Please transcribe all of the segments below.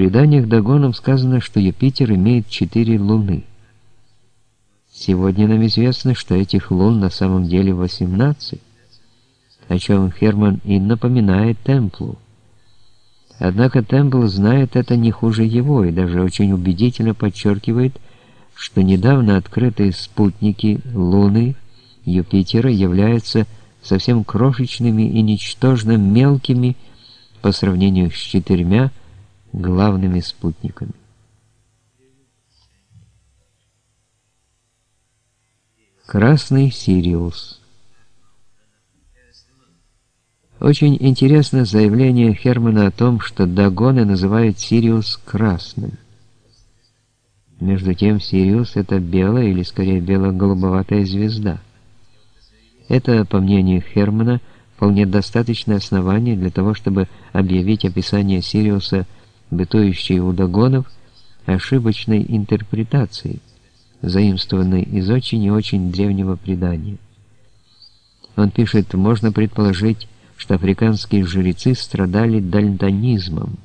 преданиях Дагоном сказано, что Юпитер имеет четыре луны. Сегодня нам известно, что этих лун на самом деле 18, о чем Херман и напоминает Темплу. Однако Темпл знает это не хуже его и даже очень убедительно подчеркивает, что недавно открытые спутники Луны Юпитера являются совсем крошечными и ничтожно мелкими по сравнению с четырьмя главными спутниками. Красный Сириус Очень интересно заявление Хермана о том, что догоны называют Сириус красным. Между тем, Сириус — это белая или, скорее, бело-голубоватая звезда. Это, по мнению Хермана, вполне достаточное основание для того, чтобы объявить описание Сириуса, бытующей у Дагонов, ошибочной интерпретацией, заимствованной из очень и очень древнего предания. Он пишет, можно предположить, что африканские жрецы страдали дальтонизмом.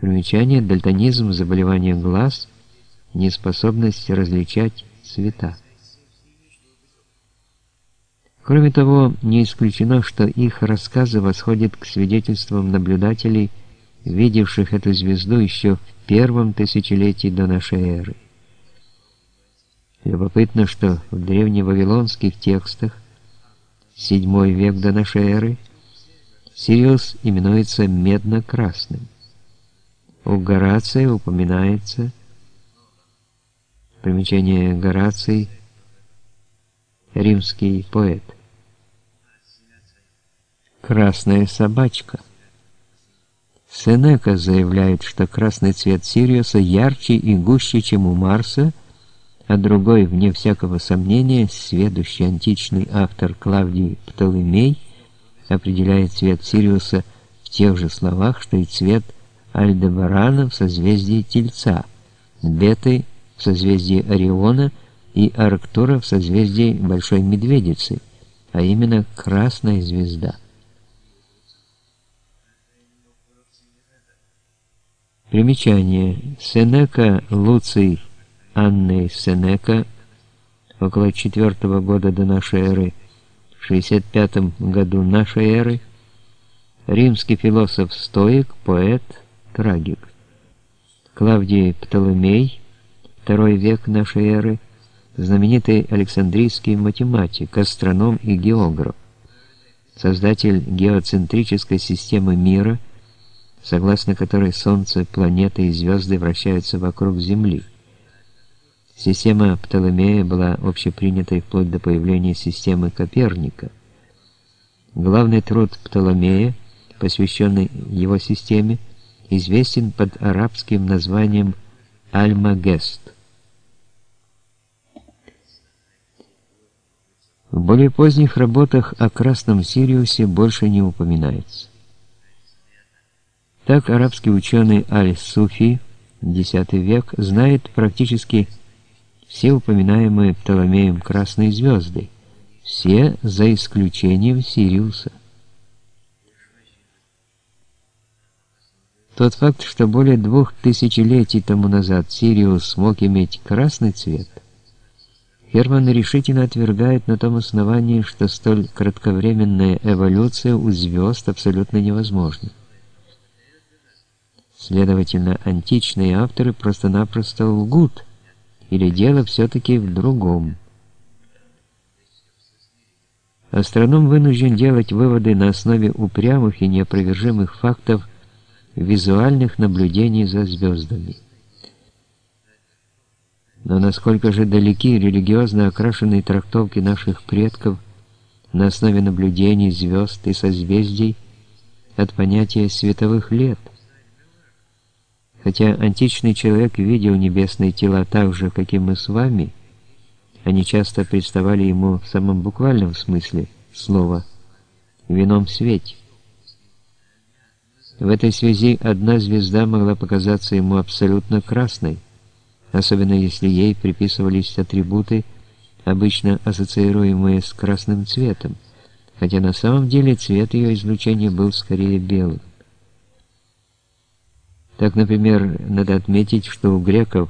Примечание дальтонизм – заболевание глаз, неспособность различать цвета. Кроме того, не исключено, что их рассказы восходят к свидетельствам наблюдателей, видевших эту звезду еще в первом тысячелетии до нашей эры. Любопытно, что в древневавилонских текстах VII век до нашей эры, Сириус именуется медно-красным. У Горация упоминается примечание Гораций, римский поэт. Красная собачка. Сенека заявляет, что красный цвет Сириуса ярче и гуще, чем у Марса, а другой, вне всякого сомнения, сведущий античный автор Клавдий Птолемей определяет цвет Сириуса в тех же словах, что и цвет Альдебарана в созвездии Тельца, Беты в созвездии Ориона и Арктура в созвездии Большой Медведицы, а именно Красная Звезда. Примечание. Сенека Луций Анны Сенека около 4 года до нашей эры, в 65 году нашей эры, римский философ-стоик, поэт, трагик. Клавдий Птолемей, второй век нашей эры, знаменитый Александрийский математик, астроном и географ, создатель геоцентрической системы мира, согласно которой Солнце, планеты и звезды вращаются вокруг Земли. Система Птолемея была общепринятой вплоть до появления системы Коперника. Главный труд Птолемея, посвященный его системе, известен под арабским названием Альмагест. В более поздних работах о Красном Сириусе больше не упоминается. Так арабский ученый Аль-Суфи, X век, знает практически все упоминаемые Птоломеем красные звезды, все за исключением Сириуса. Тот факт, что более двух тысячелетий тому назад Сириус смог иметь красный цвет, Герман решительно отвергает на том основании, что столь кратковременная эволюция у звезд абсолютно невозможна. Следовательно, античные авторы просто-напросто лгут – или дело все-таки в другом? Астроном вынужден делать выводы на основе упрямых и неопровержимых фактов визуальных наблюдений за звездами. Но насколько же далеки религиозно окрашенные трактовки наших предков на основе наблюдений звезд и созвездий от понятия световых лет? Хотя античный человек видел небесные тела так же, как и мы с вами, они часто представали ему в самом буквальном смысле слова в ином свете. В этой связи одна звезда могла показаться ему абсолютно красной, особенно если ей приписывались атрибуты, обычно ассоциируемые с красным цветом, хотя на самом деле цвет ее излучения был скорее белым. Так, например, надо отметить, что у греков